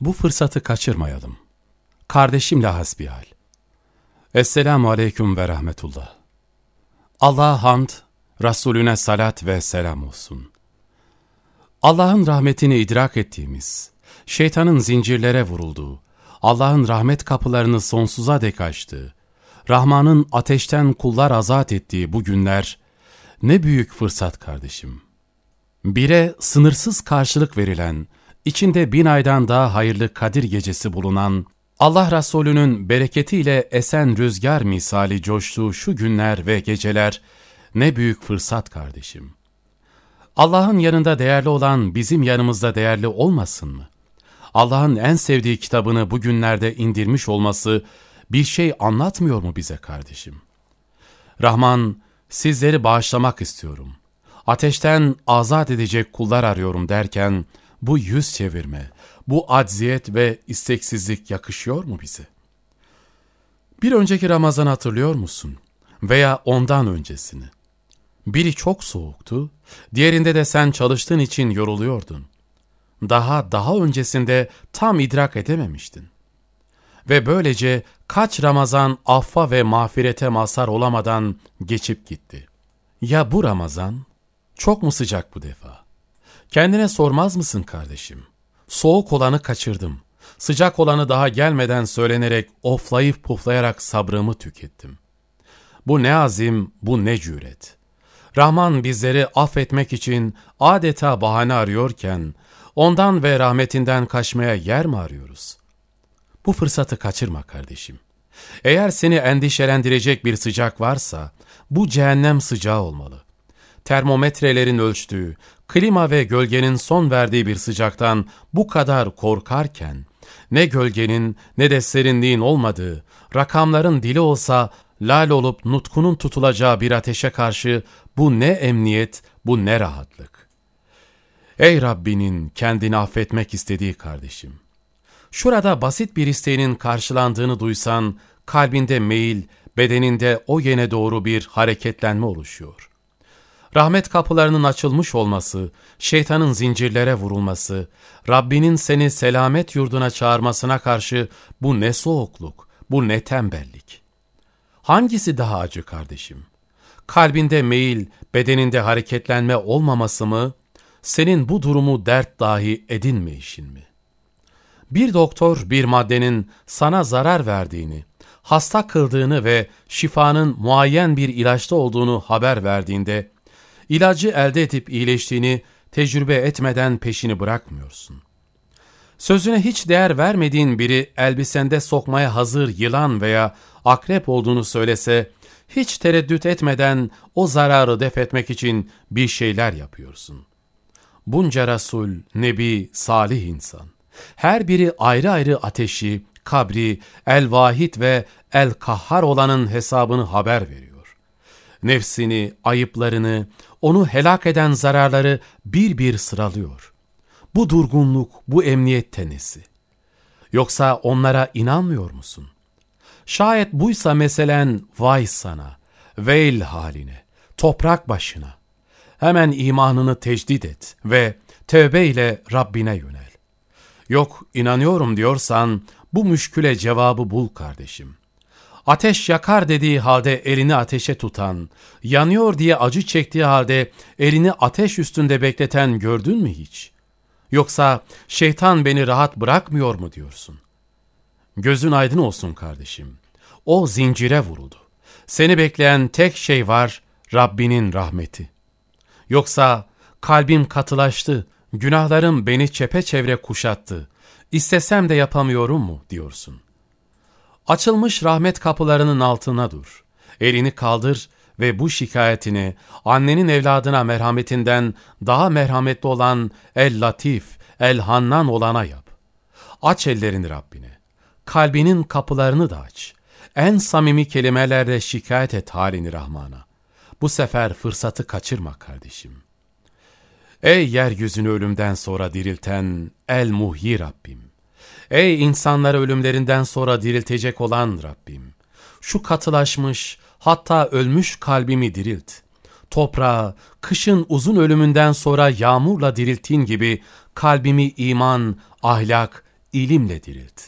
Bu fırsatı kaçırmayalım. Kardeşimle hasbihal. Esselamu aleyküm ve rahmetullah. Allah'a hamd, Resulüne salat ve selam olsun. Allah'ın rahmetini idrak ettiğimiz, şeytanın zincirlere vurulduğu, Allah'ın rahmet kapılarını sonsuza dek açtığı, Rahman'ın ateşten kullar azat ettiği bu günler, ne büyük fırsat kardeşim. Bire sınırsız karşılık verilen, içinde bin aydan daha hayırlı Kadir gecesi bulunan, Allah Resulü'nün bereketiyle esen rüzgar misali coştuğu şu günler ve geceler, ne büyük fırsat kardeşim. Allah'ın yanında değerli olan bizim yanımızda değerli olmasın mı? Allah'ın en sevdiği kitabını bugünlerde indirmiş olması bir şey anlatmıyor mu bize kardeşim? Rahman, sizleri bağışlamak istiyorum. Ateşten azat edecek kullar arıyorum derken, bu yüz çevirme, bu acziyet ve isteksizlik yakışıyor mu bize? Bir önceki Ramazan hatırlıyor musun? Veya ondan öncesini? Biri çok soğuktu, diğerinde de sen çalıştığın için yoruluyordun. Daha daha öncesinde tam idrak edememiştin. Ve böylece kaç Ramazan affa ve mağfirete mazhar olamadan geçip gitti. Ya bu Ramazan? Çok mu sıcak bu defa? Kendine sormaz mısın kardeşim? Soğuk olanı kaçırdım. Sıcak olanı daha gelmeden söylenerek oflayıp puflayarak sabrımı tükettim. Bu ne azim, bu ne cüret. Rahman bizleri affetmek için adeta bahane arıyorken, ondan ve rahmetinden kaçmaya yer mi arıyoruz? Bu fırsatı kaçırma kardeşim. Eğer seni endişelendirecek bir sıcak varsa, bu cehennem sıcağı olmalı. Termometrelerin ölçtüğü, klima ve gölgenin son verdiği bir sıcaktan bu kadar korkarken, ne gölgenin ne de serinliğin olmadığı, rakamların dili olsa lal olup nutkunun tutulacağı bir ateşe karşı bu ne emniyet, bu ne rahatlık. Ey Rabbinin kendini affetmek istediği kardeşim! Şurada basit bir isteğinin karşılandığını duysan, kalbinde meyil, bedeninde o yene doğru bir hareketlenme oluşuyor. Rahmet kapılarının açılmış olması, şeytanın zincirlere vurulması, Rabbinin seni selamet yurduna çağırmasına karşı bu ne soğukluk, bu ne tembellik. Hangisi daha acı kardeşim? Kalbinde meyil, bedeninde hareketlenme olmaması mı, senin bu durumu dert dahi edinmeyişin mi? Bir doktor bir maddenin sana zarar verdiğini, hasta kıldığını ve şifanın muayyen bir ilaçta olduğunu haber verdiğinde, ilacı elde edip iyileştiğini tecrübe etmeden peşini bırakmıyorsun. Sözüne hiç değer vermediğin biri elbisende sokmaya hazır yılan veya akrep olduğunu söylese, hiç tereddüt etmeden o zararı def etmek için bir şeyler yapıyorsun. Bunca Resul, Nebi, salih insan. Her biri ayrı ayrı ateşi, kabri, el-vahid ve el-kahhar olanın hesabını haber veriyor. Nefsini, ayıplarını, onu helak eden zararları bir bir sıralıyor. Bu durgunluk, bu emniyet tenesi. Yoksa onlara inanmıyor musun? Şayet buysa meselen vay sana, veil haline, toprak başına. Hemen imanını tecdit et ve tövbe ile Rabbine yönel. Yok inanıyorum diyorsan bu müşküle cevabı bul kardeşim. Ateş yakar dediği halde elini ateşe tutan, yanıyor diye acı çektiği halde elini ateş üstünde bekleten gördün mü hiç? Yoksa şeytan beni rahat bırakmıyor mu diyorsun? Gözün aydın olsun kardeşim. O zincire vuruldu. Seni bekleyen tek şey var, Rabbinin rahmeti. Yoksa kalbim katılaştı, günahlarım beni çepeçevre kuşattı. İstesem de yapamıyorum mu diyorsun. Açılmış rahmet kapılarının altına dur. Elini kaldır ve bu şikayetini annenin evladına merhametinden daha merhametli olan El-Latif, El-Hannan olana yap. Aç ellerini Rabbine. Kalbinin kapılarını da aç. En samimi kelimelerle şikayet et halini Rahman'a. Bu sefer fırsatı kaçırma kardeşim. Ey yeryüzünü ölümden sonra dirilten El Muhyi Rabbim! Ey insanları ölümlerinden sonra diriltecek olan Rabbim! Şu katılaşmış, hatta ölmüş kalbimi dirilt. Toprağı, kışın uzun ölümünden sonra yağmurla dirilttiğin gibi kalbimi iman, ahlak, ilimle dirilt.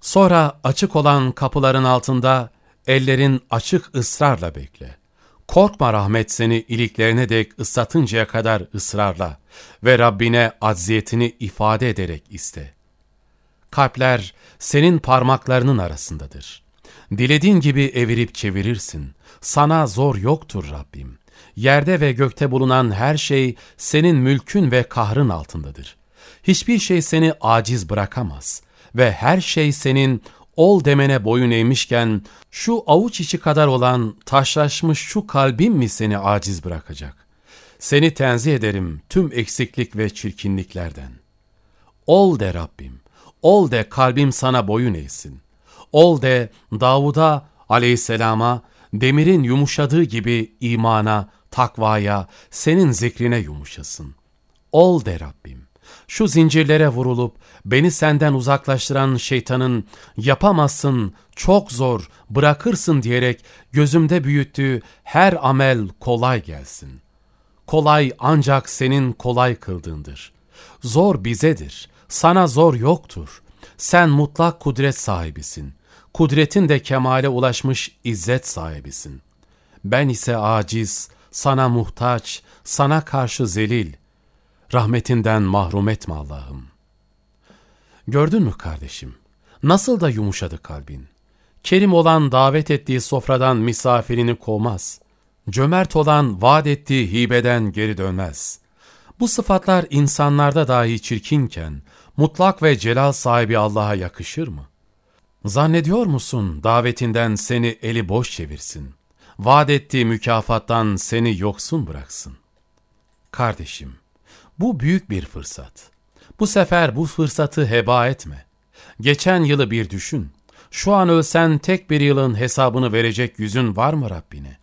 Sonra açık olan kapıların altında ellerin açık ısrarla bekle. Korkma rahmet seni iliklerine dek ıslatıncaya kadar ısrarla ve Rabbine acziyetini ifade ederek iste. Kalpler senin parmaklarının arasındadır. Dilediğin gibi evirip çevirirsin. Sana zor yoktur Rabbim. Yerde ve gökte bulunan her şey senin mülkün ve kahrın altındadır. Hiçbir şey seni aciz bırakamaz ve her şey senin ol demene boyun eğmişken şu avuç içi kadar olan taşlaşmış şu kalbim mi seni aciz bırakacak? Seni tenzih ederim tüm eksiklik ve çirkinliklerden. Ol de Rabbim, ol de kalbim sana boyun eğsin. Ol de Davud'a aleyhisselama demirin yumuşadığı gibi imana, takvaya, senin zikrine yumuşasın. Ol de Rabbim. Şu zincirlere vurulup beni senden uzaklaştıran şeytanın yapamazsın, çok zor, bırakırsın diyerek gözümde büyüttüğü her amel kolay gelsin. Kolay ancak senin kolay kıldığındır. Zor bizedir, sana zor yoktur. Sen mutlak kudret sahibisin. Kudretin de kemale ulaşmış izzet sahibisin. Ben ise aciz, sana muhtaç, sana karşı zelil. Rahmetinden mahrum etme Allah'ım. Gördün mü kardeşim? Nasıl da yumuşadı kalbin. Kerim olan davet ettiği sofradan misafirini kovmaz. Cömert olan vaat ettiği hibeden geri dönmez. Bu sıfatlar insanlarda dahi çirkinken, mutlak ve celal sahibi Allah'a yakışır mı? Zannediyor musun davetinden seni eli boş çevirsin? Vaat ettiği mükafattan seni yoksun bıraksın. Kardeşim, bu büyük bir fırsat. Bu sefer bu fırsatı heba etme. Geçen yılı bir düşün. Şu an ölsen tek bir yılın hesabını verecek yüzün var mı Rabbine?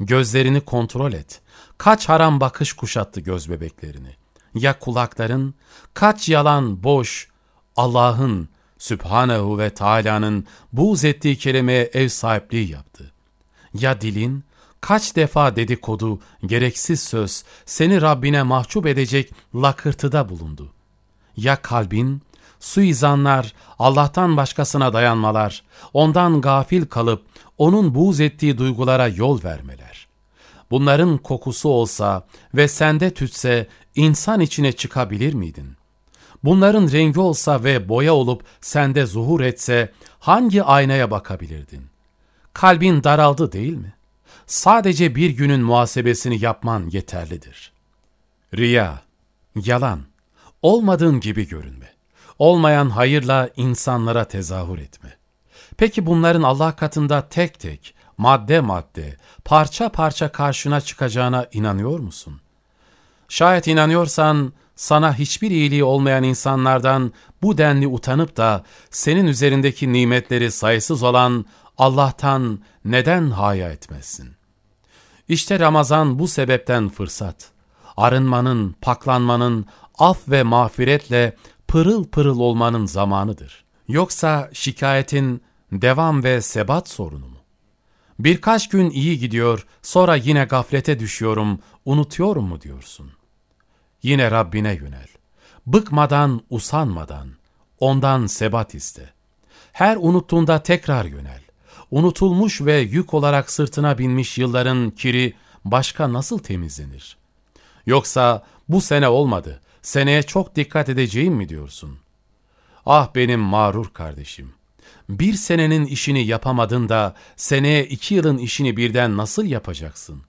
Gözlerini kontrol et. Kaç haram bakış kuşattı göz bebeklerini? Ya kulakların? Kaç yalan, boş, Allah'ın, Sübhanehu ve Teala'nın buğz ettiği kelimeye ev sahipliği yaptı. Ya dilin? Kaç defa dedikodu, gereksiz söz, seni Rabbine mahcup edecek lakırtıda bulundu. Ya kalbin? Suizanlar, Allah'tan başkasına dayanmalar, ondan gafil kalıp onun buğz ettiği duygulara yol vermeler. Bunların kokusu olsa ve sende tütse insan içine çıkabilir miydin? Bunların rengi olsa ve boya olup sende zuhur etse hangi aynaya bakabilirdin? Kalbin daraldı değil mi? Sadece bir günün muhasebesini yapman yeterlidir. Riya, yalan, olmadığın gibi görünme. Olmayan hayırla insanlara tezahür etme. Peki bunların Allah katında tek tek, madde madde, parça parça karşına çıkacağına inanıyor musun? Şayet inanıyorsan, sana hiçbir iyiliği olmayan insanlardan bu denli utanıp da senin üzerindeki nimetleri sayısız olan Allah'tan neden haya etmezsin? İşte Ramazan bu sebepten fırsat. Arınmanın, paklanmanın, af ve mağfiretle pırıl pırıl olmanın zamanıdır. Yoksa şikayetin devam ve sebat sorunu mu? Birkaç gün iyi gidiyor, sonra yine gaflete düşüyorum, unutuyorum mu diyorsun? Yine Rabbine yönel. Bıkmadan, usanmadan, ondan sebat iste. Her unuttuğunda tekrar yönel. Unutulmuş ve yük olarak sırtına binmiş yılların kiri başka nasıl temizlenir? Yoksa bu sene olmadı, seneye çok dikkat edeceğim mi diyorsun? Ah benim mağrur kardeşim! Bir senenin işini yapamadın da seneye iki yılın işini birden nasıl yapacaksın?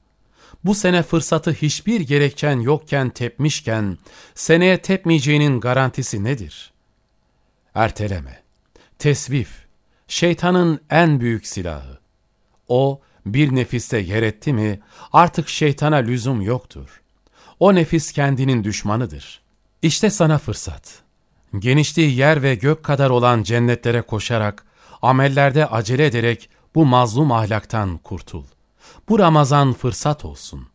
Bu sene fırsatı hiçbir gerekçen yokken tepmişken, seneye tepmeyeceğinin garantisi nedir? Erteleme, tesvif, şeytanın en büyük silahı. O, bir nefiste yer etti mi, artık şeytana lüzum yoktur. O nefis kendinin düşmanıdır. İşte sana fırsat. Genişliği yer ve gök kadar olan cennetlere koşarak, amellerde acele ederek bu mazlum ahlaktan kurtul. Bu Ramazan fırsat olsun.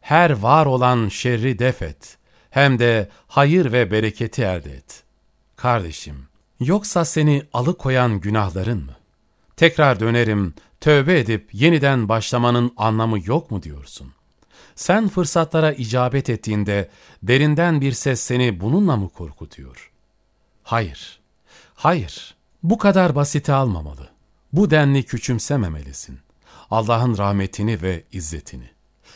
Her var olan şerri def et. Hem de hayır ve bereketi elde et. Kardeşim, yoksa seni alıkoyan günahların mı? Tekrar dönerim, tövbe edip yeniden başlamanın anlamı yok mu diyorsun? Sen fırsatlara icabet ettiğinde derinden bir ses seni bununla mı korkutuyor? Hayır, Hayır, bu kadar basite almamalı. Bu denli küçümsememelisin. Allah'ın rahmetini ve izzetini.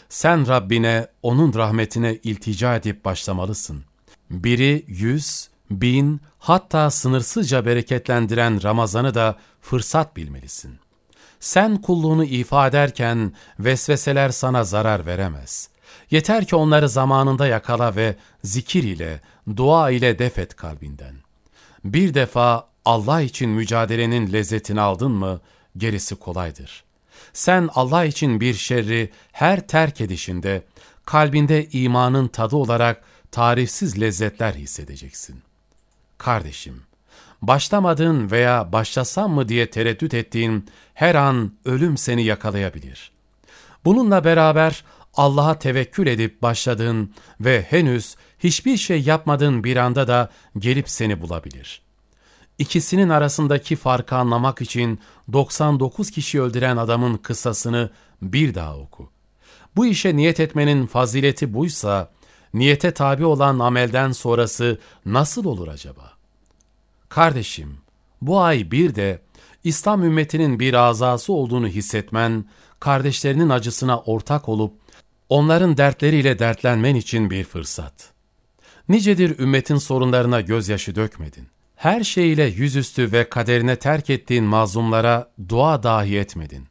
Sen Rabbine, O'nun rahmetine iltica edip başlamalısın. Biri yüz, bin, hatta sınırsızca bereketlendiren Ramazan'ı da fırsat bilmelisin. Sen kulluğunu ifa ederken vesveseler sana zarar veremez. Yeter ki onları zamanında yakala ve zikir ile, dua ile defet kalbinden. Bir defa Allah için mücadelenin lezzetini aldın mı, gerisi kolaydır. Sen Allah için bir şerri her terk edişinde, kalbinde imanın tadı olarak tarifsiz lezzetler hissedeceksin. Kardeşim, başlamadığın veya başlasam mı diye tereddüt ettiğin her an ölüm seni yakalayabilir. Bununla beraber Allah'a tevekkül edip başladığın ve henüz hiçbir şey yapmadığın bir anda da gelip seni bulabilir. İkisinin arasındaki farkı anlamak için 99 kişi öldüren adamın kıssasını bir daha oku. Bu işe niyet etmenin fazileti buysa, niyete tabi olan amelden sonrası nasıl olur acaba? Kardeşim, bu ay bir de İslam ümmetinin bir azası olduğunu hissetmen, kardeşlerinin acısına ortak olup onların dertleriyle dertlenmen için bir fırsat. Nicedir ümmetin sorunlarına gözyaşı dökmedin. Her şeyiyle yüzüstü ve kaderine terk ettiğin mazlumlara dua dahi etmedin.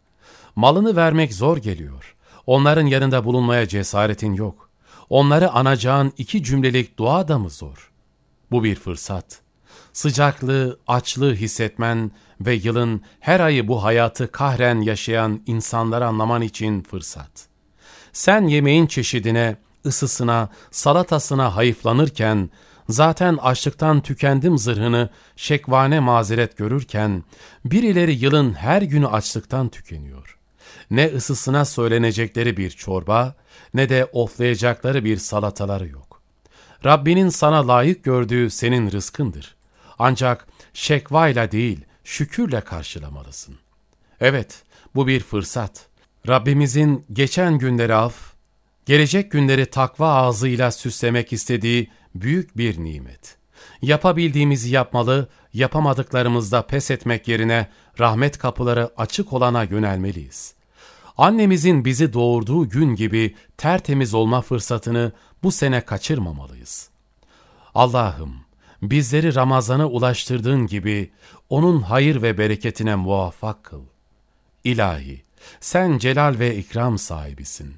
Malını vermek zor geliyor. Onların yanında bulunmaya cesaretin yok. Onları anacağın iki cümlelik dua da mı zor? Bu bir fırsat. Sıcaklığı, açlığı hissetmen ve yılın her ayı bu hayatı kahren yaşayan insanları anlaman için fırsat. Sen yemeğin çeşidine, ısısına, salatasına hayıflanırken, zaten açlıktan tükendim zırhını şekvane mazeret görürken, birileri yılın her günü açlıktan tükeniyor. Ne ısısına söylenecekleri bir çorba, ne de oflayacakları bir salataları yok. Rabbinin sana layık gördüğü senin rızkındır. Ancak şekvayla değil, şükürle karşılamalısın. Evet, bu bir fırsat. Rabbimizin geçen günleri af, gelecek günleri takva ağzıyla süslemek istediği büyük bir nimet. Yapabildiğimizi yapmalı, yapamadıklarımızda pes etmek yerine rahmet kapıları açık olana yönelmeliyiz. Annemizin bizi doğurduğu gün gibi tertemiz olma fırsatını bu sene kaçırmamalıyız. Allah'ım, bizleri Ramazan'a ulaştırdığın gibi onun hayır ve bereketine muvaffak kıl. İlahi, sen celal ve ikram sahibisin.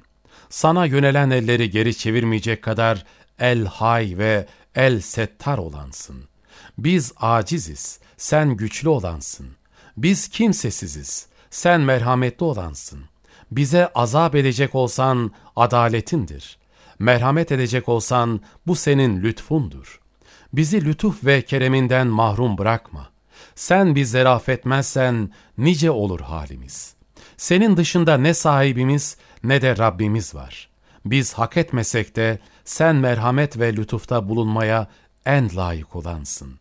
Sana yönelen elleri geri çevirmeyecek kadar el hay ve el settar olansın. Biz aciziz, sen güçlü olansın. Biz kimsesiziz, sen merhametli olansın. Bize azap edecek olsan adaletindir. Merhamet edecek olsan bu senin lütfundur. Bizi lütuf ve kereminden mahrum bırakma. Sen bizleri affetmezsen nice olur halimiz. Senin dışında ne sahibimiz ne de Rabbimiz var. Biz hak etmesek de sen merhamet ve lütufta bulunmaya en layık olansın.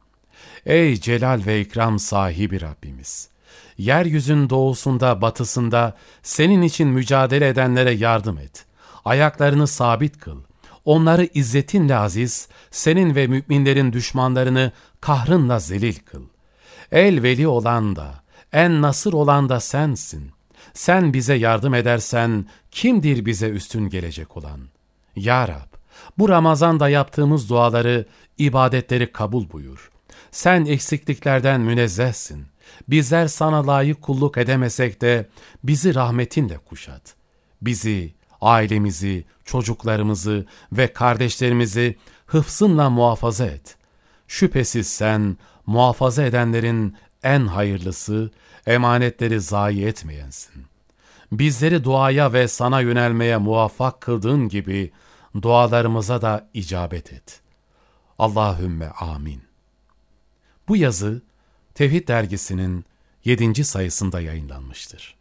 Ey celal ve ikram sahibi Rabbimiz! Yeryüzün doğusunda, batısında senin için mücadele edenlere yardım et. Ayaklarını sabit kıl. Onları izzetinle aziz, senin ve müminlerin düşmanlarını kahrınla zelil kıl. El veli olan da, en nasır olan da sensin. Sen bize yardım edersen, kimdir bize üstün gelecek olan? Ya Rab, bu Ramazan'da yaptığımız duaları, ibadetleri kabul buyur. Sen eksikliklerden münezzehsin. Bizler sana layık kulluk edemesek de bizi rahmetinle kuşat. Bizi, ailemizi, çocuklarımızı ve kardeşlerimizi hıfzınla muhafaza et. Şüphesiz sen muhafaza edenlerin en hayırlısı, emanetleri zayi etmeyensin. Bizleri duaya ve sana yönelmeye muvaffak kıldığın gibi dualarımıza da icabet et. Allahümme amin. Bu yazı Tevhid dergisinin 7. sayısında yayınlanmıştır.